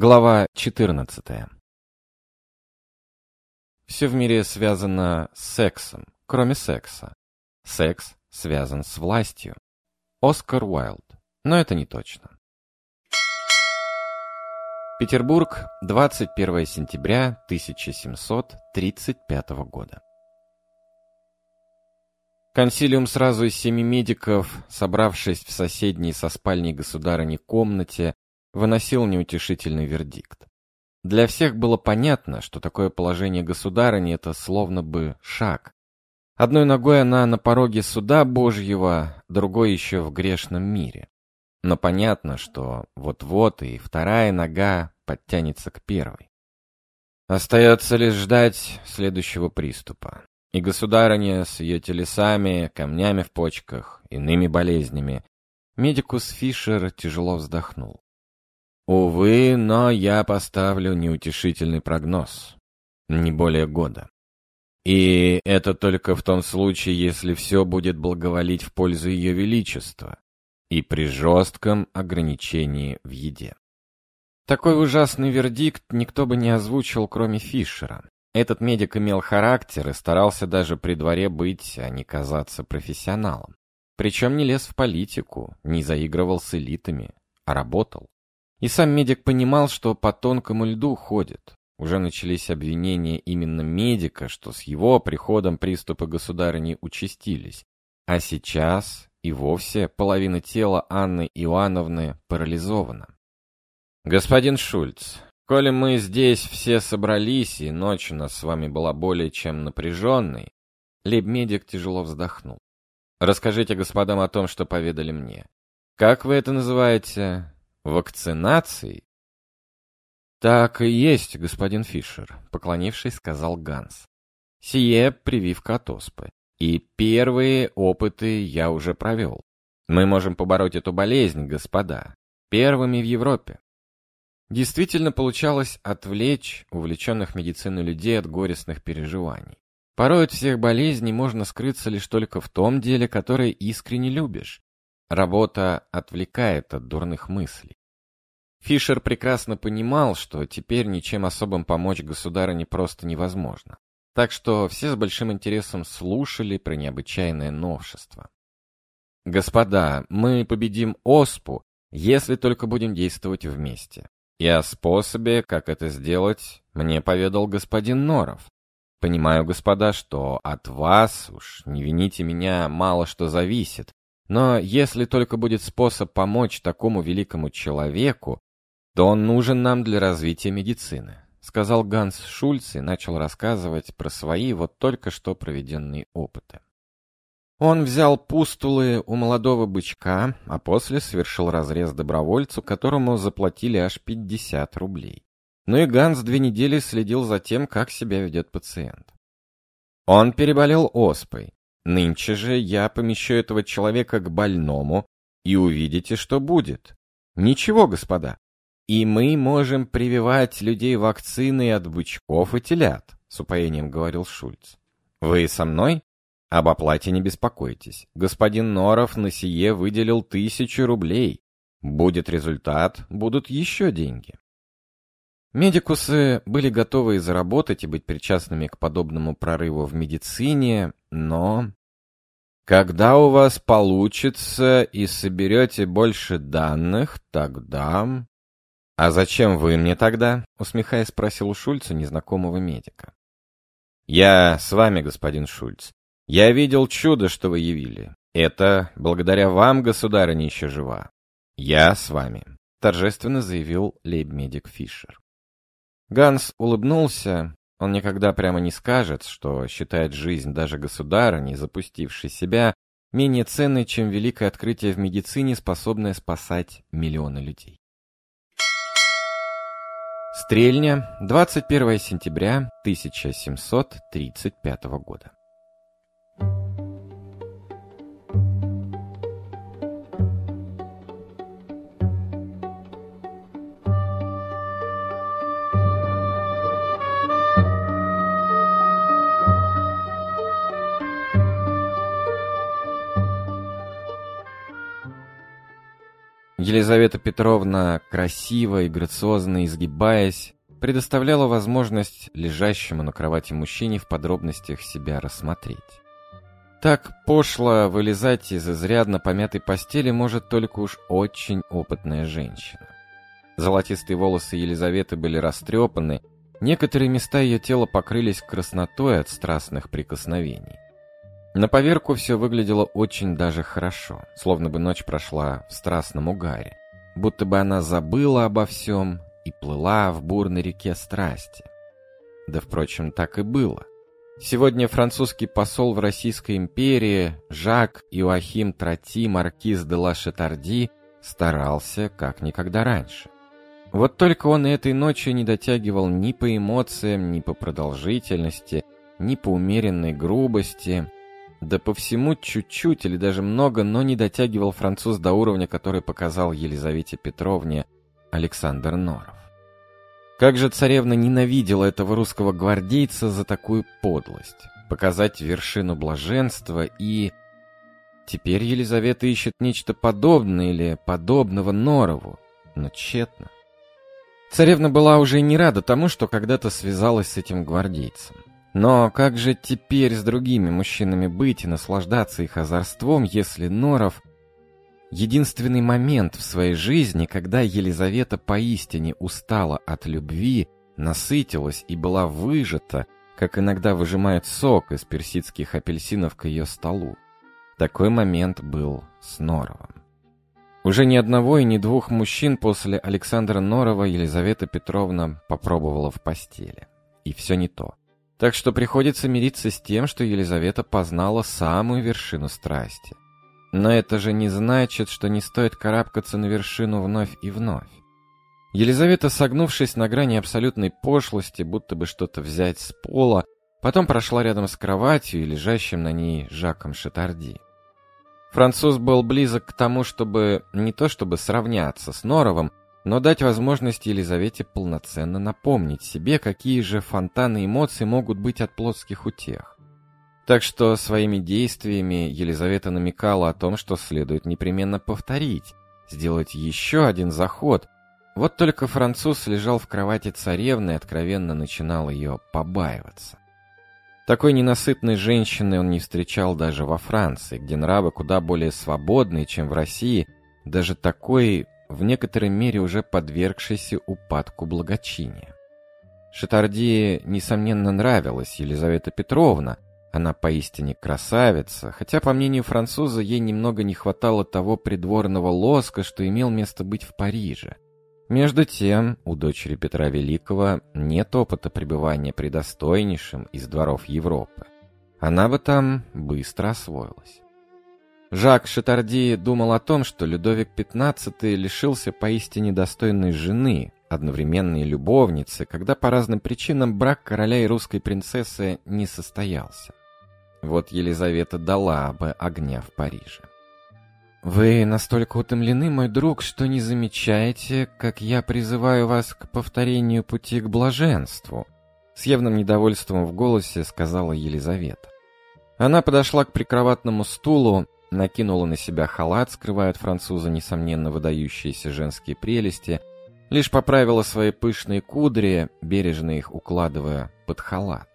Глава 14. Все в мире связано с сексом, кроме секса. Секс связан с властью. Оскар Уайлд. Но это не точно. Петербург, 21 сентября 1735 года. Консилиум сразу из семи медиков, собравшись в соседней со спальней государыни комнате, выносил неутешительный вердикт. Для всех было понятно, что такое положение государыни — это словно бы шаг. Одной ногой она на пороге суда Божьего, другой еще в грешном мире. Но понятно, что вот-вот и вторая нога подтянется к первой. Остается лишь ждать следующего приступа. И государыня с ее телесами, камнями в почках, иными болезнями. Медикус Фишер тяжело вздохнул. Увы, но я поставлю неутешительный прогноз. Не более года. И это только в том случае, если все будет благоволить в пользу Ее Величества и при жестком ограничении в еде. Такой ужасный вердикт никто бы не озвучил, кроме Фишера. Этот медик имел характер и старался даже при дворе быть, а не казаться профессионалом. Причем не лез в политику, не заигрывал с элитами, а работал. И сам медик понимал, что по тонкому льду ходит. Уже начались обвинения именно медика, что с его приходом приступы государыни участились. А сейчас и вовсе половина тела Анны Иоанновны парализована. «Господин Шульц, коли мы здесь все собрались, и ночь у нас с вами была более чем напряженной...» Лейб-медик тяжело вздохнул. «Расскажите господам о том, что поведали мне. Как вы это называете? Вакцинацией? Так и есть, господин Фишер, поклонившись, сказал Ганс. Сие прививка от оспы. И первые опыты я уже провел. Мы можем побороть эту болезнь, господа, первыми в Европе. Действительно получалось отвлечь увлеченных медициной людей от горестных переживаний. Порой от всех болезней можно скрыться лишь только в том деле, которое искренне любишь. Работа отвлекает от дурных мыслей. Фишер прекрасно понимал, что теперь ничем особым помочь государыне просто невозможно. Так что все с большим интересом слушали про необычайное новшество. «Господа, мы победим ОСПУ, если только будем действовать вместе. И о способе, как это сделать, мне поведал господин Норов. Понимаю, господа, что от вас, уж не вините меня, мало что зависит, но если только будет способ помочь такому великому человеку, то он нужен нам для развития медицины», — сказал Ганс Шульц и начал рассказывать про свои вот только что проведенные опыты. Он взял пустулы у молодого бычка, а после совершил разрез добровольцу, которому заплатили аж 50 рублей. Ну и Ганс две недели следил за тем, как себя ведет пациент. Он переболел оспой. Нынче же я помещу этого человека к больному, и увидите, что будет. Ничего, господа, «И мы можем прививать людей вакциной от бычков и телят», — с упоением говорил Шульц. «Вы со мной? Об оплате не беспокойтесь. Господин Норов на сие выделил тысячу рублей. Будет результат, будут еще деньги». Медикусы были готовы заработать и быть причастными к подобному прорыву в медицине, но... Когда у вас получится и соберете больше данных, тогда... «А зачем вы мне тогда?» — усмехаясь, спросил у Шульца незнакомого медика. «Я с вами, господин Шульц. Я видел чудо, что вы явили. Это благодаря вам, государыня, еще жива. Я с вами», — торжественно заявил лейб-медик Фишер. Ганс улыбнулся. Он никогда прямо не скажет, что считает жизнь даже государыни, запустившей себя, менее ценной, чем великое открытие в медицине, способное спасать миллионы людей. Стрельня, 21 сентября 1735 года. Елизавета Петровна, красиво и грациозно изгибаясь, предоставляла возможность лежащему на кровати мужчине в подробностях себя рассмотреть. Так пошло вылезать из изрядно помятой постели может только уж очень опытная женщина. Золотистые волосы Елизаветы были растрепаны, некоторые места ее тела покрылись краснотой от страстных прикосновений. На поверку все выглядело очень даже хорошо, словно бы ночь прошла в страстном угаре, будто бы она забыла обо всем и плыла в бурной реке страсти. Да, впрочем, так и было. Сегодня французский посол в Российской империи Жак Иоахим Трати Маркиз де ла Шатарди старался как никогда раньше. Вот только он этой ночью не дотягивал ни по эмоциям, ни по продолжительности, ни по умеренной грубости, да по всему чуть-чуть или даже много, но не дотягивал француз до уровня, который показал Елизавете Петровне Александр Норов. Как же царевна ненавидела этого русского гвардейца за такую подлость. Показать вершину блаженства и... Теперь Елизавета ищет нечто подобное или подобного Норову, но тщетно. Царевна была уже не рада тому, что когда-то связалась с этим гвардейцем. Но как же теперь с другими мужчинами быть и наслаждаться их озорством, если Норов Единственный момент в своей жизни, когда Елизавета поистине устала от любви, насытилась и была выжата, как иногда выжимают сок из персидских апельсинов к ее столу. Такой момент был с Норовым. Уже ни одного и ни двух мужчин после Александра Норова Елизавета Петровна попробовала в постели. И все не то. Так что приходится мириться с тем, что Елизавета познала самую вершину страсти – но это же не значит, что не стоит карабкаться на вершину вновь и вновь. Елизавета, согнувшись на грани абсолютной пошлости, будто бы что-то взять с пола, потом прошла рядом с кроватью и лежащим на ней Жаком Шатарди. Француз был близок к тому, чтобы не то чтобы сравняться с Норовым, но дать возможность Елизавете полноценно напомнить себе, какие же фонтаны эмоций могут быть от плотских утех. Так что своими действиями Елизавета намекала о том, что следует непременно повторить, сделать еще один заход. Вот только француз лежал в кровати царевны и откровенно начинал ее побаиваться. Такой ненасытной женщины он не встречал даже во Франции, где нравы куда более свободные, чем в России, даже такой, в некоторой мере уже подвергшейся упадку благочиния. Шатарди, несомненно, нравилась Елизавета Петровна, она поистине красавица, хотя, по мнению француза, ей немного не хватало того придворного лоска, что имел место быть в Париже. Между тем, у дочери Петра Великого нет опыта пребывания при достойнейшем из дворов Европы. Она бы там быстро освоилась. Жак Шатарди думал о том, что Людовик XV лишился поистине достойной жены, одновременной любовницы, когда по разным причинам брак короля и русской принцессы не состоялся. Вот Елизавета дала бы огня в Париже. «Вы настолько утомлены, мой друг, что не замечаете, как я призываю вас к повторению пути к блаженству», с явным недовольством в голосе сказала Елизавета. Она подошла к прикроватному стулу, накинула на себя халат, скрывая от француза, несомненно, выдающиеся женские прелести, лишь поправила свои пышные кудри, бережно их укладывая под халат.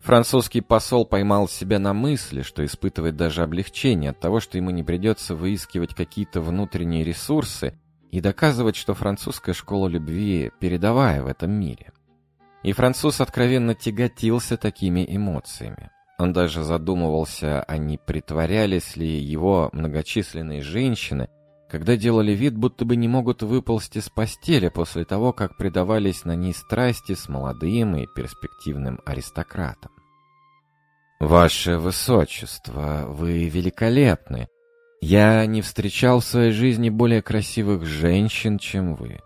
Французский посол поймал себя на мысли, что испытывает даже облегчение от того, что ему не придется выискивать какие-то внутренние ресурсы и доказывать, что французская школа любви передовая в этом мире. И француз откровенно тяготился такими эмоциями. Он даже задумывался, а не притворялись ли его многочисленные женщины, когда делали вид, будто бы не могут выползти с постели после того, как предавались на ней страсти с молодым и перспективным аристократом. «Ваше Высочество, вы великолепны. Я не встречал в своей жизни более красивых женщин, чем вы».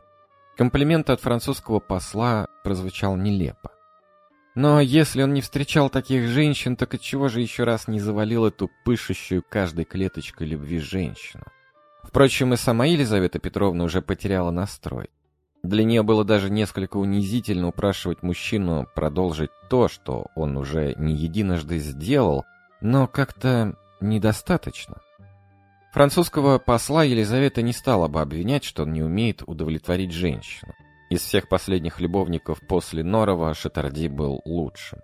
Комплимент от французского посла прозвучал нелепо. Но если он не встречал таких женщин, так отчего же еще раз не завалил эту пышущую каждой клеточкой любви женщину? Впрочем, и сама Елизавета Петровна уже потеряла настрой. Для нее было даже несколько унизительно упрашивать мужчину продолжить то, что он уже не единожды сделал, но как-то недостаточно. Французского посла Елизавета не стала бы обвинять, что он не умеет удовлетворить женщину. Из всех последних любовников после Норова Шатарди был лучшим.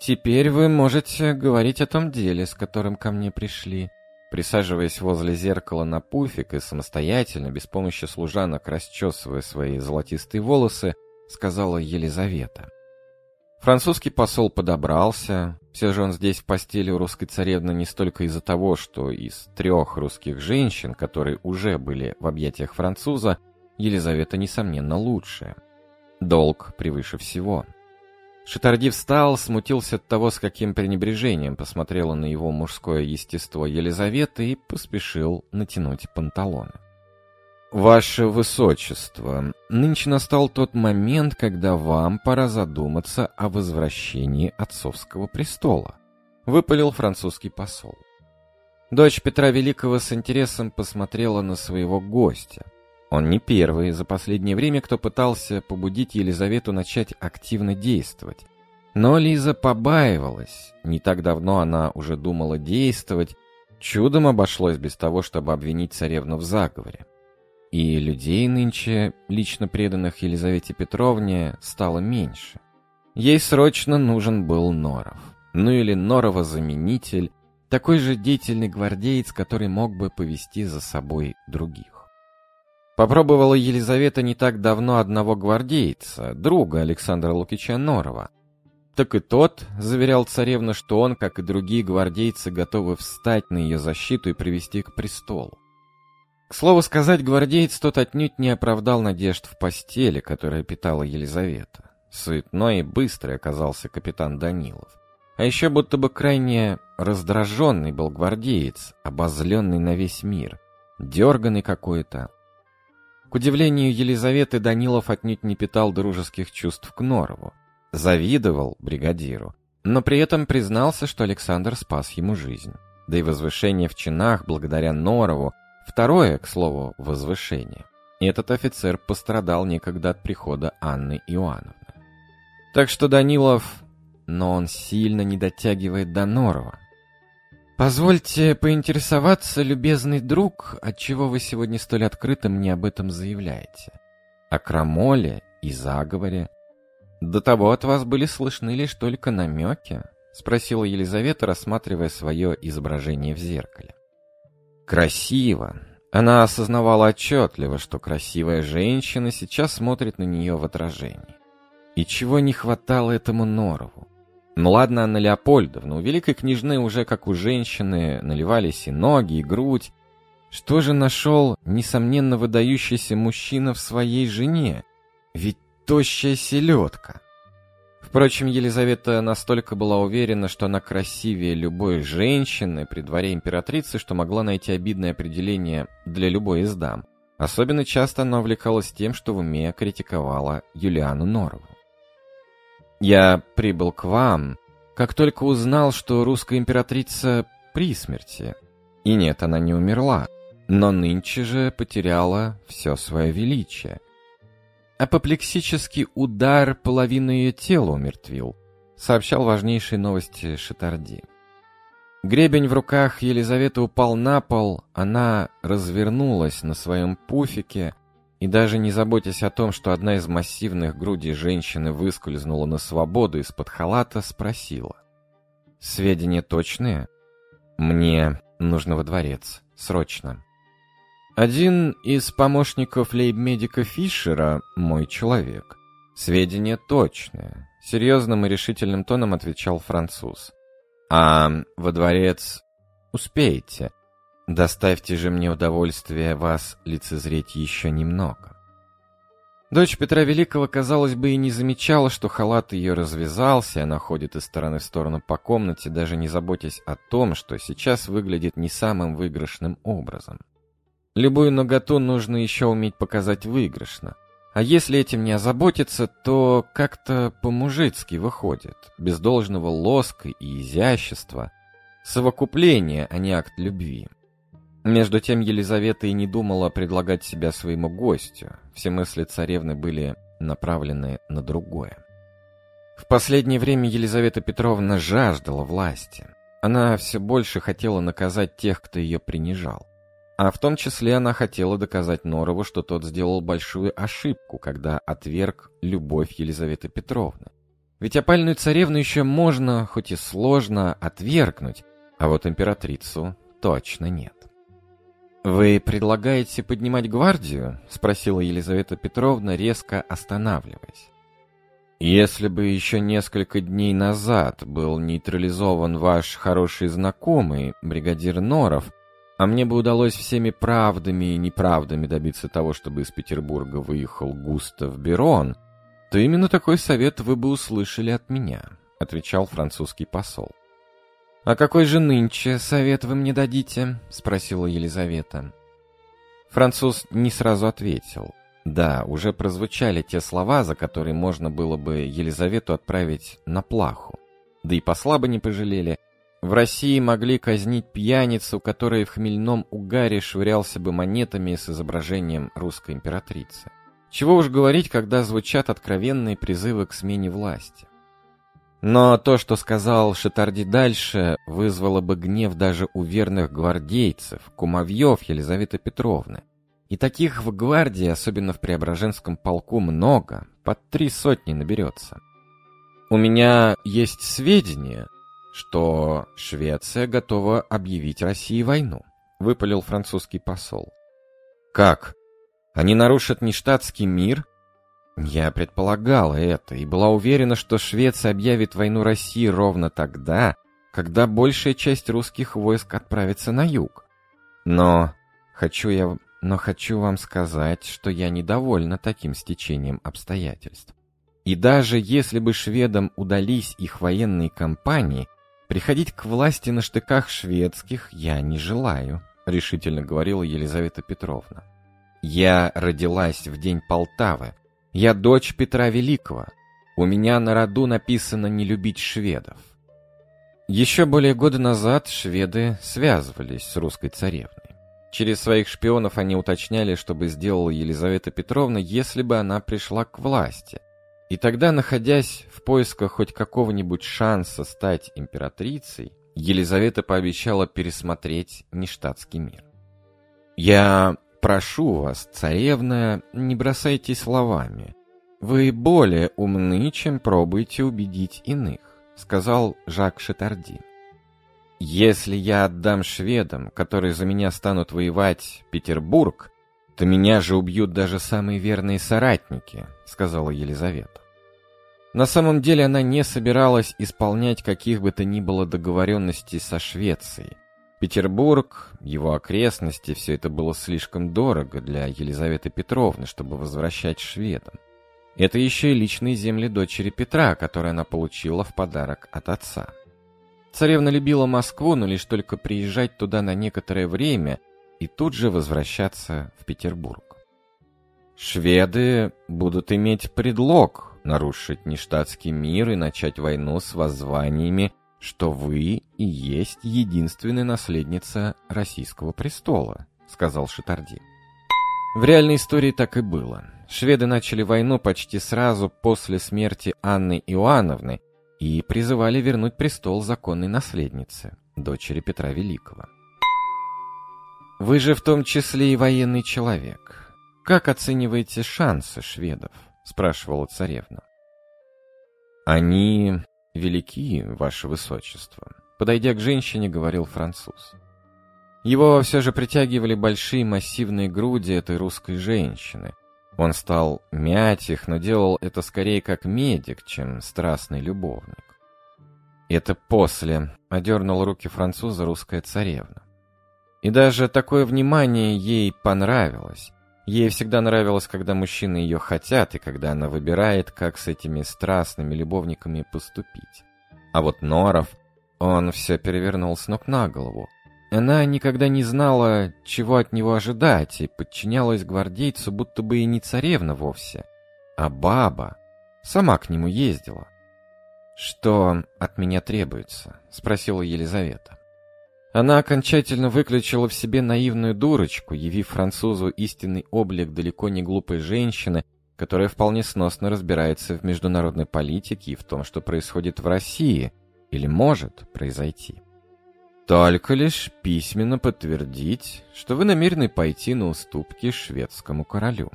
«Теперь вы можете говорить о том деле, с которым ко мне пришли», Присаживаясь возле зеркала на пуфик и самостоятельно, без помощи служанок, расчесывая свои золотистые волосы, сказала Елизавета. Французский посол подобрался. Все же он здесь в постели у русской царевны не столько из-за того, что из трех русских женщин, которые уже были в объятиях француза, Елизавета, несомненно, лучшая. Долг превыше всего. Шатарди встал, смутился от того, с каким пренебрежением посмотрела на его мужское естество Елизавета и поспешил натянуть панталоны. «Ваше Высочество, нынче настал тот момент, когда вам пора задуматься о возвращении отцовского престола», — выпалил французский посол. Дочь Петра Великого с интересом посмотрела на своего гостя. Он не первый за последнее время, кто пытался побудить Елизавету начать активно действовать. Но Лиза побаивалась. Не так давно она уже думала действовать. Чудом обошлось без того, чтобы обвинить царевну в заговоре. И людей нынче, лично преданных Елизавете Петровне, стало меньше. Ей срочно нужен был Норов. Ну или Норова-заменитель, такой же деятельный гвардеец, который мог бы повести за собой других. Попробовала Елизавета не так давно одного гвардейца, друга Александра Лукича Норова. Так и тот заверял царевну, что он, как и другие гвардейцы, готовы встать на ее защиту и привести к престолу. К слову сказать, гвардеец тот отнюдь не оправдал надежд в постели, которая питала Елизавета. Суетной и быстрый оказался капитан Данилов. А еще будто бы крайне раздраженный был гвардеец, обозленный на весь мир, дерганный какой-то. К удивлению Елизаветы, Данилов отнюдь не питал дружеских чувств к Норову. Завидовал бригадиру, но при этом признался, что Александр спас ему жизнь. Да и возвышение в чинах благодаря Норову Второе, к слову, возвышение. Этот офицер пострадал некогда от прихода Анны Иоанновны. Так что Данилов... Но он сильно не дотягивает до Норова. «Позвольте поинтересоваться, любезный друг, отчего вы сегодня столь открыто мне об этом заявляете? О крамоле и заговоре? До того от вас были слышны лишь только намеки?» — спросила Елизавета, рассматривая свое изображение в зеркале. Красиво. Она осознавала отчетливо, что красивая женщина сейчас смотрит на нее в отражении. И чего не хватало этому Норову? Ну ладно, Анна Леопольдовна, у великой княжны уже, как у женщины, наливались и ноги, и грудь. Что же нашел, несомненно, выдающийся мужчина в своей жене? Ведь тощая селедка. Впрочем, Елизавета настолько была уверена, что она красивее любой женщины при дворе императрицы, что могла найти обидное определение для любой из дам. Особенно часто она увлекалась тем, что в уме критиковала Юлиану Норову. «Я прибыл к вам, как только узнал, что русская императрица при смерти. И нет, она не умерла, но нынче же потеряла все свое величие. Апоплексический удар половину ее тела умертвил, сообщал важнейшие новости Шатарди. Гребень в руках Елизаветы упал на пол, она развернулась на своем пуфике и даже не заботясь о том, что одна из массивных грудей женщины выскользнула на свободу из-под халата, спросила. «Сведения точные? Мне нужно во дворец. Срочно». Один из помощников лейб-медика Фишера — мой человек. Сведения точные. Серьезным и решительным тоном отвечал француз. А во дворец успеете. Доставьте же мне удовольствие вас лицезреть еще немного. Дочь Петра Великого, казалось бы, и не замечала, что халат ее развязался, она ходит из стороны в сторону по комнате, даже не заботясь о том, что сейчас выглядит не самым выигрышным образом. Любую наготу нужно еще уметь показать выигрышно. А если этим не озаботиться, то как-то по-мужицки выходит, без должного лоска и изящества. Совокупление, а не акт любви. Между тем Елизавета и не думала предлагать себя своему гостю. Все мысли царевны были направлены на другое. В последнее время Елизавета Петровна жаждала власти. Она все больше хотела наказать тех, кто ее принижал. А в том числе она хотела доказать Норову, что тот сделал большую ошибку, когда отверг любовь Елизаветы Петровны. Ведь опальную царевну еще можно, хоть и сложно, отвергнуть, а вот императрицу точно нет. «Вы предлагаете поднимать гвардию?» — спросила Елизавета Петровна, резко останавливаясь. «Если бы еще несколько дней назад был нейтрализован ваш хороший знакомый, бригадир Норов, а мне бы удалось всеми правдами и неправдами добиться того, чтобы из Петербурга выехал Густав Берон, то именно такой совет вы бы услышали от меня», — отвечал французский посол. «А какой же нынче совет вы мне дадите?» — спросила Елизавета. Француз не сразу ответил. Да, уже прозвучали те слова, за которые можно было бы Елизавету отправить на плаху. Да и посла бы не пожалели. В России могли казнить пьяницу, который в хмельном угаре швырялся бы монетами с изображением русской императрицы. Чего уж говорить, когда звучат откровенные призывы к смене власти. Но то, что сказал Шатарди дальше, вызвало бы гнев даже у верных гвардейцев, кумовьев Елизаветы Петровны. И таких в гвардии, особенно в Преображенском полку, много, под три сотни наберется. У меня есть сведения, что Швеция готова объявить России войну, выпалил французский посол. Как? Они нарушат нештатский мир? Я предполагала это и была уверена, что Швеция объявит войну России ровно тогда, когда большая часть русских войск отправится на юг. Но хочу я, но хочу вам сказать, что я недовольна таким стечением обстоятельств. И даже если бы шведам удались их военные кампании, приходить к власти на штыках шведских я не желаю, решительно говорила Елизавета Петровна. Я родилась в день Полтавы. Я дочь Петра Великого. У меня на роду написано не любить шведов. Еще более года назад шведы связывались с русской царевной. Через своих шпионов они уточняли, что бы сделала Елизавета Петровна, если бы она пришла к власти. И тогда, находясь в поисках хоть какого-нибудь шанса стать императрицей, Елизавета пообещала пересмотреть нештатский мир. «Я Прошу вас, царевна, не бросайте словами. Вы более умны, чем пробуете убедить иных, сказал Жак Шатарди. Если я отдам шведам, которые за меня станут воевать, Петербург, то меня же убьют даже самые верные соратники, сказала Елизавета. На самом деле она не собиралась исполнять каких бы то ни было договоренностей со Швецией. Петербург, его окрестности, все это было слишком дорого для Елизаветы Петровны, чтобы возвращать шведам. Это еще и личные земли дочери Петра, которые она получила в подарок от отца. Царевна любила Москву, но лишь только приезжать туда на некоторое время и тут же возвращаться в Петербург. Шведы будут иметь предлог нарушить нештатский мир и начать войну с воззваниями что вы и есть единственная наследница российского престола», — сказал Шатарди. В реальной истории так и было. Шведы начали войну почти сразу после смерти Анны Иоанновны и призывали вернуть престол законной наследнице, дочери Петра Великого. «Вы же в том числе и военный человек. Как оцениваете шансы шведов?» — спрашивала царевна. «Они велики, ваше высочество», — подойдя к женщине, говорил француз. Его все же притягивали большие массивные груди этой русской женщины. Он стал мять их, но делал это скорее как медик, чем страстный любовник. Это после одернул руки француза русская царевна. И даже такое внимание ей понравилось. Ей всегда нравилось, когда мужчины ее хотят, и когда она выбирает, как с этими страстными любовниками поступить. А вот Норов, он все перевернул с ног на голову. Она никогда не знала, чего от него ожидать, и подчинялась гвардейцу, будто бы и не царевна вовсе, а баба. Сама к нему ездила. «Что от меня требуется?» — спросила Елизавета. Она окончательно выключила в себе наивную дурочку, явив французу истинный облик далеко не глупой женщины, которая вполне сносно разбирается в международной политике и в том, что происходит в России или может произойти. только лишь письменно подтвердить, что вы намерены пойти на уступки шведскому королю.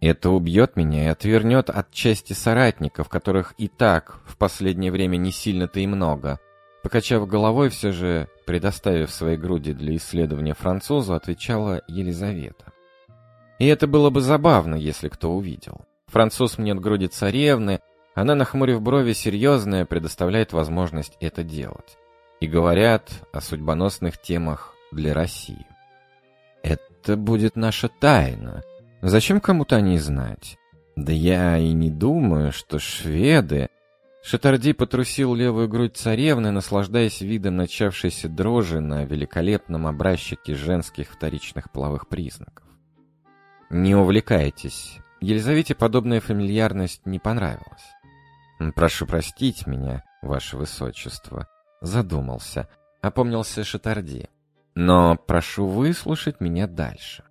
Это убьет меня и отвернет от части соратников, которых и так в последнее время не сильно-то и много. Покачав головой, все же, предоставив свои груди для исследования французу, отвечала Елизавета. И это было бы забавно, если кто увидел. Француз мнет груди царевны, она, нахмурив брови, серьезная, предоставляет возможность это делать и говорят о судьбоносных темах для России. Это будет наша тайна. Зачем кому-то о ней знать? Да я и не думаю, что шведы... Шатарди потрусил левую грудь царевны, наслаждаясь видом начавшейся дрожи на великолепном образчике женских вторичных половых признаков. «Не увлекайтесь. Елизавете подобная фамильярность не понравилась. Прошу простить меня, ваше высочество задумался, опомнился Шатарди. Но прошу выслушать меня дальше.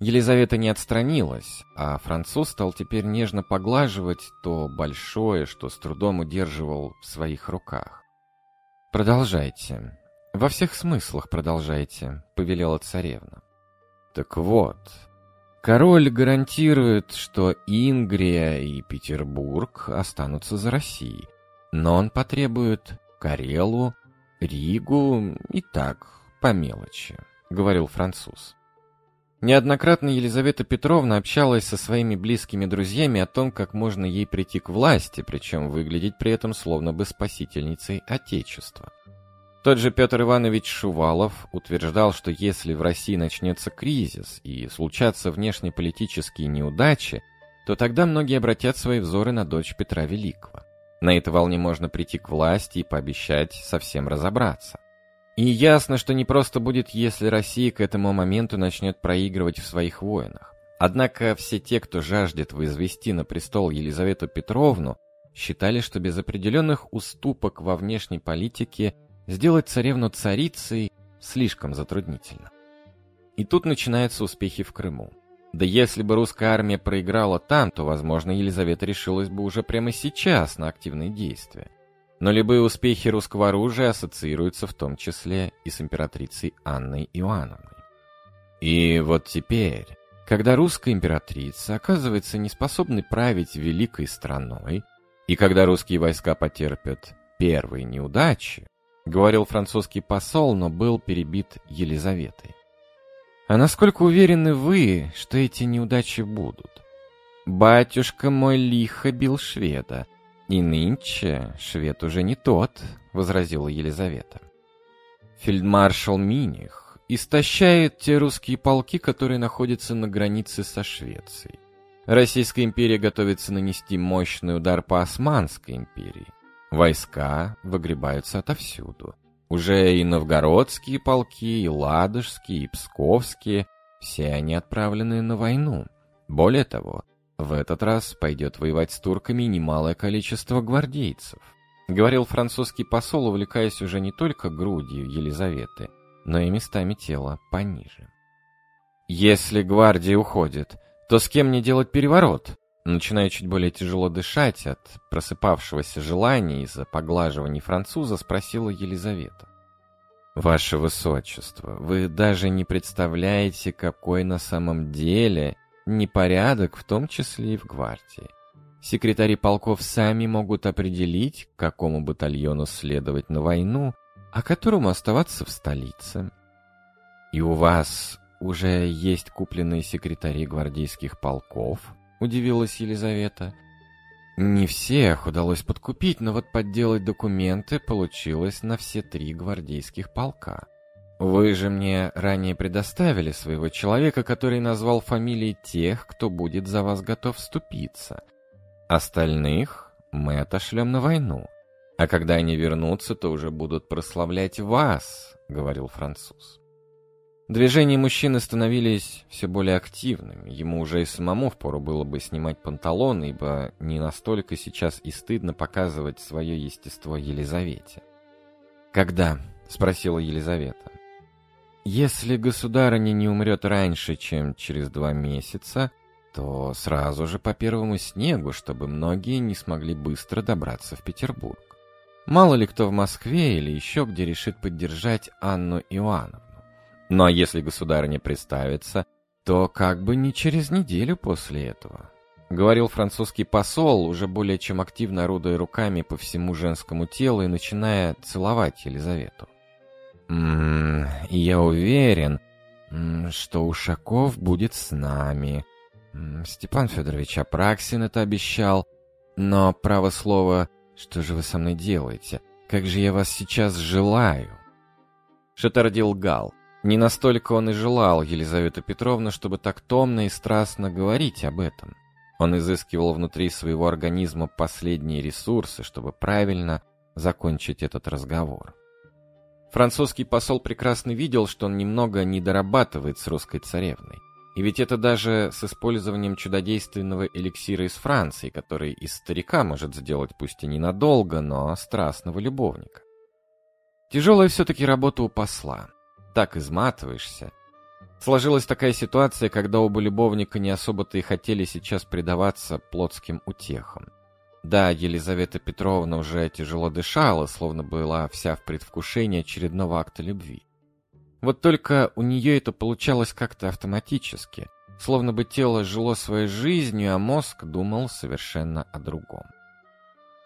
Елизавета не отстранилась, а француз стал теперь нежно поглаживать то большое, что с трудом удерживал в своих руках. «Продолжайте. Во всех смыслах продолжайте», — повелела царевна. «Так вот, король гарантирует, что Ингрия и Петербург останутся за Россией, но он потребует Карелу, Ригу и так, по мелочи», — говорил француз. Неоднократно Елизавета Петровна общалась со своими близкими друзьями о том, как можно ей прийти к власти, причем выглядеть при этом словно бы спасительницей Отечества. Тот же Петр Иванович Шувалов утверждал, что если в России начнется кризис и случатся внешнеполитические неудачи, то тогда многие обратят свои взоры на дочь Петра Великого. На этой волне можно прийти к власти и пообещать совсем разобраться. И ясно, что не просто будет, если Россия к этому моменту начнет проигрывать в своих войнах. Однако все те, кто жаждет возвести на престол Елизавету Петровну, считали, что без определенных уступок во внешней политике сделать царевну царицей слишком затруднительно. И тут начинаются успехи в Крыму. Да если бы русская армия проиграла там, то, возможно, Елизавета решилась бы уже прямо сейчас на активные действия. Но любые успехи русского оружия ассоциируются в том числе и с императрицей Анной Иоанновной. И вот теперь, когда русская императрица оказывается неспособной править великой страной, и когда русские войска потерпят первые неудачи, говорил французский посол, но был перебит Елизаветой. А насколько уверены вы, что эти неудачи будут? Батюшка мой лихо бил шведа, и нынче швед уже не тот, возразила Елизавета. Фельдмаршал Миних истощает те русские полки, которые находятся на границе со Швецией. Российская империя готовится нанести мощный удар по Османской империи. Войска выгребаются отовсюду. Уже и новгородские полки, и ладожские, и псковские, все они отправлены на войну. Более того, в этот раз пойдет воевать с турками немалое количество гвардейцев. Говорил французский посол, увлекаясь уже не только грудью Елизаветы, но и местами тела пониже. «Если гвардия уходит, то с кем мне делать переворот?» Начиная чуть более тяжело дышать от просыпавшегося желания из-за поглаживаний француза, спросила Елизавета. «Ваше Высочество, вы даже не представляете, какой на самом деле непорядок, в том числе и в гвардии. Секретари полков сами могут определить, к какому батальону следовать на войну, а которому оставаться в столице. И у вас уже есть купленные секретари гвардейских полков?» удивилась Елизавета. Не всех удалось подкупить, но вот подделать документы получилось на все три гвардейских полка. Вы же мне ранее предоставили своего человека, который назвал фамилии тех, кто будет за вас готов вступиться. Остальных мы отошлем на войну. А когда они вернутся, то уже будут прославлять вас, говорил француз. Движения мужчины становились все более активными. Ему уже и самому впору было бы снимать панталоны, ибо не настолько сейчас и стыдно показывать свое естество Елизавете. «Когда?» — спросила Елизавета. «Если государыня не умрет раньше, чем через два месяца, то сразу же по первому снегу, чтобы многие не смогли быстро добраться в Петербург. Мало ли кто в Москве или еще где решит поддержать Анну Иоанновну. Ну а если государыня представится, то как бы не через неделю после этого. Говорил французский посол, уже более чем активно орудуя руками по всему женскому телу и начиная целовать Елизавету. «М -м, «Я уверен, что Ушаков будет с нами. Степан Федорович Апраксин это обещал. Но, право слово, что же вы со мной делаете? Как же я вас сейчас желаю!» Шатарди лгал. Не настолько он и желал Елизавету Петровну, чтобы так томно и страстно говорить об этом. Он изыскивал внутри своего организма последние ресурсы, чтобы правильно закончить этот разговор. Французский посол прекрасно видел, что он немного не дорабатывает с русской царевной. И ведь это даже с использованием чудодейственного эликсира из Франции, который из старика может сделать пусть и ненадолго, но страстного любовника. Тяжелая все-таки работа у посла. Так изматываешься, Сложилась такая ситуация, когда оба любовника не особо-то и хотели сейчас предаваться плотским утехам. Да, Елизавета Петровна уже тяжело дышала, словно была вся в предвкушении очередного акта любви. Вот только у нее это получалось как-то автоматически, словно бы тело жило своей жизнью, а мозг думал совершенно о другом.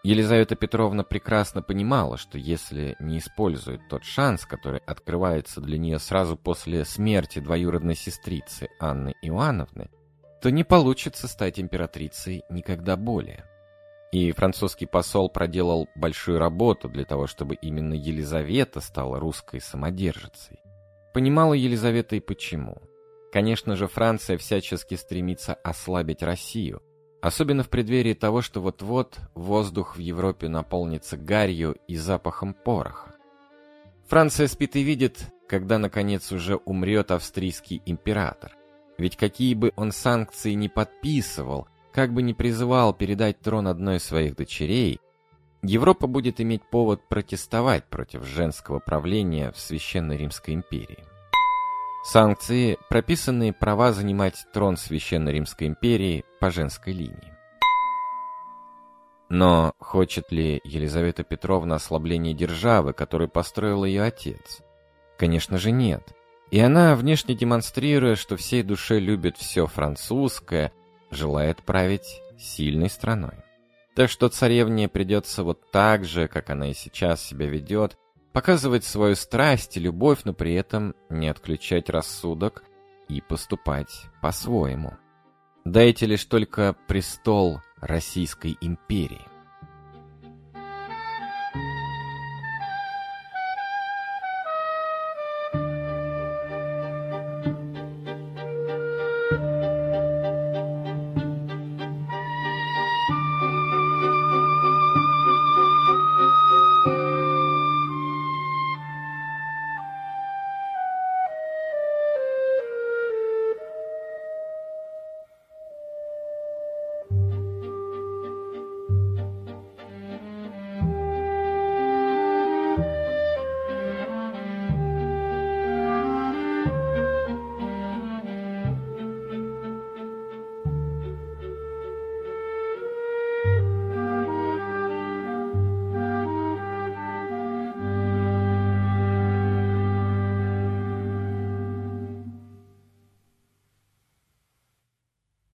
Елизавета Петровна прекрасно понимала, что если не использует тот шанс, который открывается для нее сразу после смерти двоюродной сестрицы Анны Иоанновны, то не получится стать императрицей никогда более. И французский посол проделал большую работу для того, чтобы именно Елизавета стала русской самодержицей. Понимала Елизавета и почему. Конечно же, Франция всячески стремится ослабить Россию – Особенно в преддверии того, что вот-вот воздух в Европе наполнится гарью и запахом пороха. Франция спит и видит, когда наконец уже умрет австрийский император. Ведь какие бы он санкции не подписывал, как бы ни призывал передать трон одной из своих дочерей, Европа будет иметь повод протестовать против женского правления в Священной Римской империи. Санкции, прописанные права занимать трон Священной Римской империи по женской линии. Но хочет ли Елизавета Петровна ослабления державы, которую построил ее отец? Конечно же нет. И она, внешне демонстрируя, что всей душе любит все французское, желает править сильной страной. Так что царевне придется вот так же, как она и сейчас себя ведет, показывать свою страсть и любовь, но при этом не отключать рассудок и поступать по-своему. Дайте лишь только престол Российской империи.